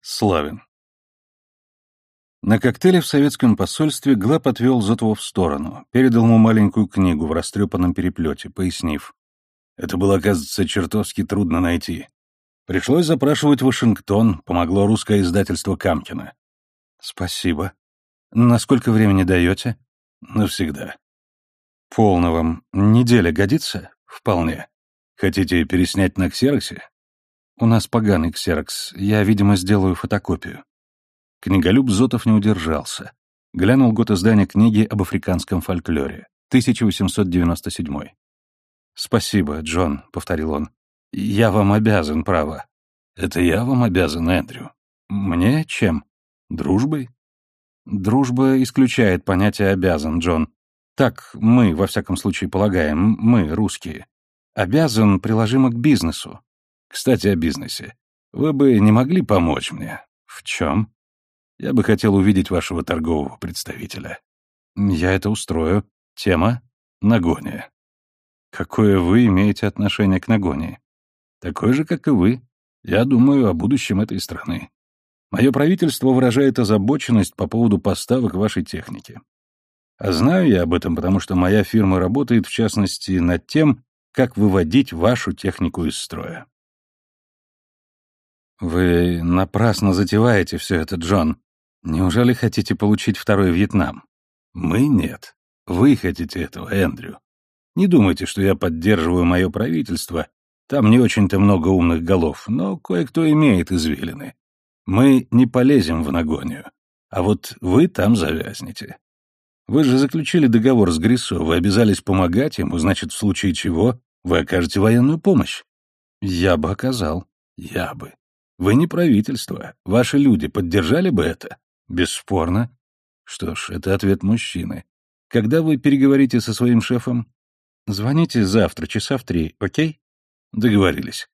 Славин. На коктейле в советском посольстве Глеб отвел Зотова в сторону, передал ему маленькую книгу в растрепанном переплете, пояснив. Это было, оказывается, чертовски трудно найти. Пришлось запрашивать Вашингтон, помогло русское издательство Камкина. Спасибо. На сколько времени даете? Навсегда. Полно вам. Неделя годится? Вполне. Хотите переснять на ксероксе? У нас поганый ксерокс. Я, видимо, сделаю фотокопию. Книголюб Зотов не удержался. Глянул год издания книги об африканском фольклоре. 1897. «Спасибо, Джон», — повторил он. «Я вам обязан, право». «Это я вам обязан, Эндрю». «Мне чем? Дружбой?» «Дружба исключает понятие «обязан», Джон. Так мы, во всяком случае, полагаем, мы, русские. Обязан приложимо к бизнесу. Кстати, о бизнесе. Вы бы не могли помочь мне? В чем? Я бы хотел увидеть вашего торгового представителя. Я это устрою. Тема — Нагония. Какое вы имеете отношение к Нагонии? Такое же, как и вы. Я думаю о будущем этой страны. Мое правительство выражает озабоченность по поводу поставок вашей техники. А знаю я об этом, потому что моя фирма работает, в частности, над тем, как выводить вашу технику из строя. Вы напрасно затеваете все это, Джон. Неужели хотите получить второй Вьетнам? Мы нет. Вы хотите этого, Эндрю. Не думайте, что я поддерживаю мое правительство. Там не очень-то много умных голов, но кое-кто имеет извилины. Мы не полезем в нагонию. А вот вы там завязнете. Вы же заключили договор с Грисо, вы обязались помогать ему, значит, в случае чего вы окажете военную помощь. Я бы оказал. Я бы. Вы не правительство. Ваши люди поддержали бы это? Бесспорно. Что ж, это ответ мужчины. Когда вы переговорите со своим шефом? Звоните завтра, часа в три, окей? Договорились.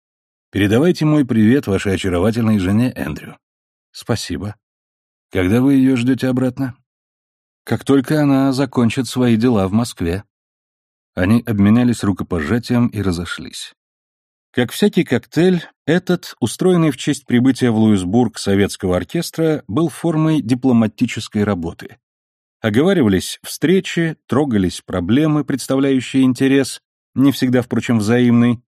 Передавайте мой привет вашей очаровательной жене Эндрю. Спасибо. Когда вы ее ждете обратно? Как только она закончит свои дела в Москве. Они обменялись рукопожатием и разошлись. Как всякий коктейль, этот, устроенный в честь прибытия в Луисбург советского оркестра, был формой дипломатической работы. Оговаривались встречи, трогались проблемы, представляющие интерес, не всегда, впрочем, взаимный,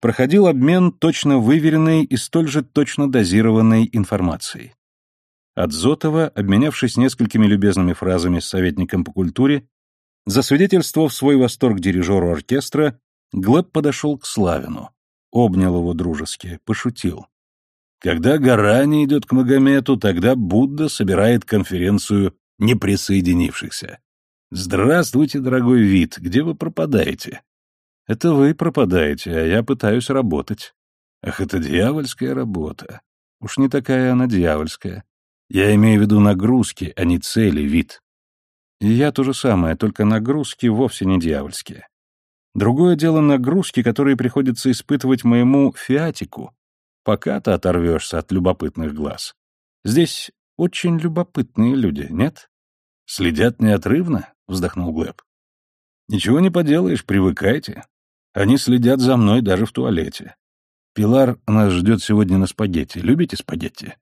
проходил обмен точно выверенной и столь же точно дозированной информацией. От Зотова, обменявшись несколькими любезными фразами с советником по культуре, засвидетельствовав свой восторг дирижеру оркестра, Глеб подошел к Славину обнял его дружески, пошутил. Когда гора не идет к Магомету, тогда Будда собирает конференцию неприсоединившихся. Здравствуйте, дорогой вид, где вы пропадаете? Это вы пропадаете, а я пытаюсь работать. Ах, это дьявольская работа. Уж не такая она дьявольская. Я имею в виду нагрузки, а не цели, вид. И я то же самое, только нагрузки вовсе не дьявольские. Другое дело нагрузки, которые приходится испытывать моему фиатику, пока ты оторвешься от любопытных глаз. Здесь очень любопытные люди, нет? Следят неотрывно, вздохнул Глеб. Ничего не поделаешь, привыкайте. Они следят за мной даже в туалете. Пилар нас ждет сегодня на спагетти. Любите спагетти?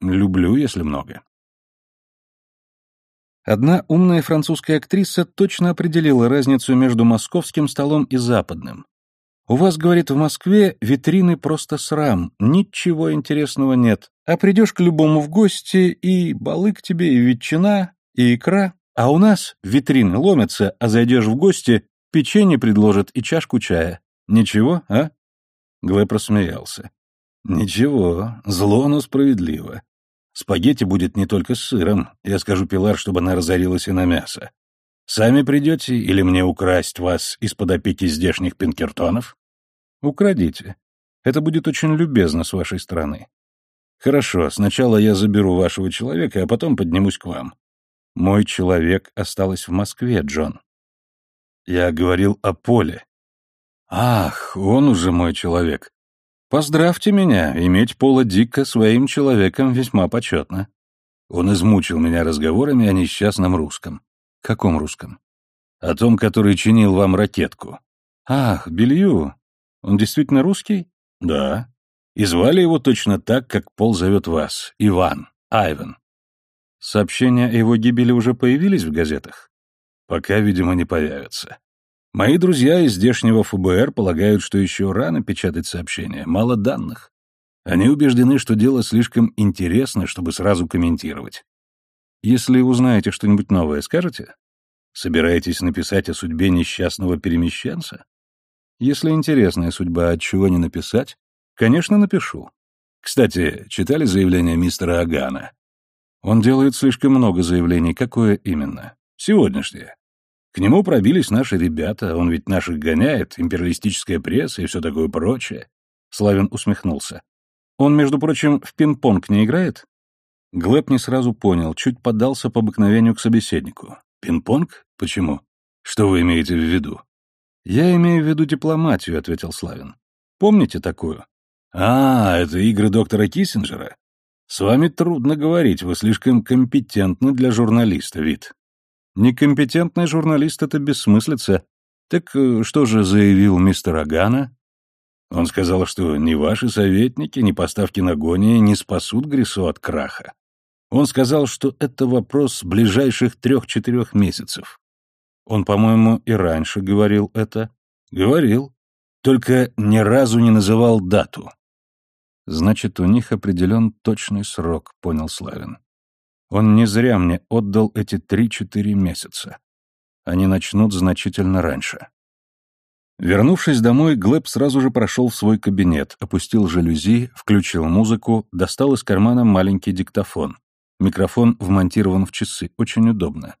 Люблю, если много. Одна умная французская актриса точно определила разницу между московским столом и западным. У вас, говорит, в Москве витрины просто срам, ничего интересного нет. А придешь к любому в гости, и балык тебе, и ветчина, и икра. А у нас витрины ломятся, а зайдешь в гости, печенье предложат и чашку чая. Ничего, а? Глэп рассмеялся. Ничего, зло, но справедливо. Спагетти будет не только с сыром. Я скажу Пилар, чтобы она разорилась и на мясо. Сами придете или мне украсть вас из-под опеки здешних пинкертонов? Украдите. Это будет очень любезно с вашей стороны. Хорошо, сначала я заберу вашего человека, а потом поднимусь к вам. Мой человек осталась в Москве, Джон. Я говорил о Поле. Ах, он уже мой человек. Поздравьте меня, иметь Пола Дика своим человеком весьма почетно. Он измучил меня разговорами о несчастном русском. Каком русском? О том, который чинил вам ракетку. Ах, Белью. Он действительно русский? Да. И звали его точно так, как Пол зовет вас. Иван. Айвен. Сообщения о его гибели уже появились в газетах? Пока, видимо, не появятся. Мои друзья из здешнего ФБР полагают, что еще рано печатать сообщения, мало данных. Они убеждены, что дело слишком интересно, чтобы сразу комментировать. Если узнаете что-нибудь новое, скажете? Собираетесь написать о судьбе несчастного перемещенца? Если интересная судьба, от чего не написать? Конечно, напишу. Кстати, читали заявление мистера Агана? Он делает слишком много заявлений. Какое именно? Сегодняшнее. К нему пробились наши ребята, он ведь наших гоняет, империалистическая пресса и все такое прочее. Славин усмехнулся. Он, между прочим, в пинг-понг не играет? Глеб не сразу понял, чуть поддался по обыкновению к собеседнику. Пинг-понг? Почему? Что вы имеете в виду? Я имею в виду дипломатию, ответил Славин. Помните такую? А, это игры доктора Киссинджера? С вами трудно говорить, вы слишком компетентны для журналиста, вид. Некомпетентный журналист — это бессмыслица. Так э, что же заявил мистер Агана? Он сказал, что ни ваши советники, ни поставки на гоне не спасут Грису от краха. Он сказал, что это вопрос ближайших трех-четырех месяцев. Он, по-моему, и раньше говорил это. Говорил. Только ни разу не называл дату. Значит, у них определен точный срок, понял Славин. Он не зря мне отдал эти три-четыре месяца. Они начнут значительно раньше. Вернувшись домой, Глеб сразу же прошел в свой кабинет, опустил жалюзи, включил музыку, достал из кармана маленький диктофон. Микрофон вмонтирован в часы, очень удобно.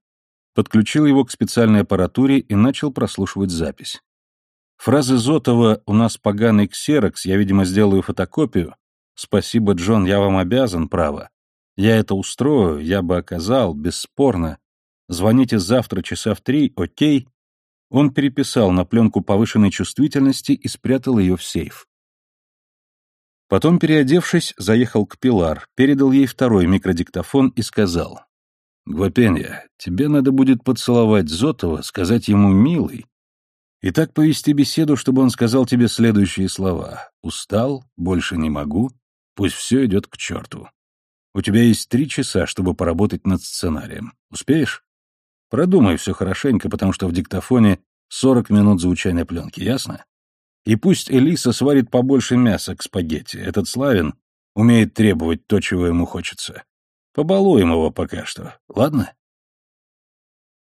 Подключил его к специальной аппаратуре и начал прослушивать запись. Фразы Зотова «У нас поганый ксерокс, я, видимо, сделаю фотокопию», «Спасибо, Джон, я вам обязан, право», «Я это устрою, я бы оказал, бесспорно», «Звоните завтра часа в три, окей», он переписал на пленку повышенной чувствительности и спрятал ее в сейф. Потом, переодевшись, заехал к Пилар, передал ей второй микродиктофон и сказал. «Гвапенья, тебе надо будет поцеловать Зотова, сказать ему «милый», и так повести беседу, чтобы он сказал тебе следующие слова. «Устал, больше не могу, пусть все идет к черту». У тебя есть три часа, чтобы поработать над сценарием. Успеешь? Продумай все хорошенько, потому что в диктофоне 40 минут звучания пленки, ясно? И пусть Элиса сварит побольше мяса к спагетти. Этот Славин умеет требовать то, чего ему хочется. Побалуем его пока что, ладно?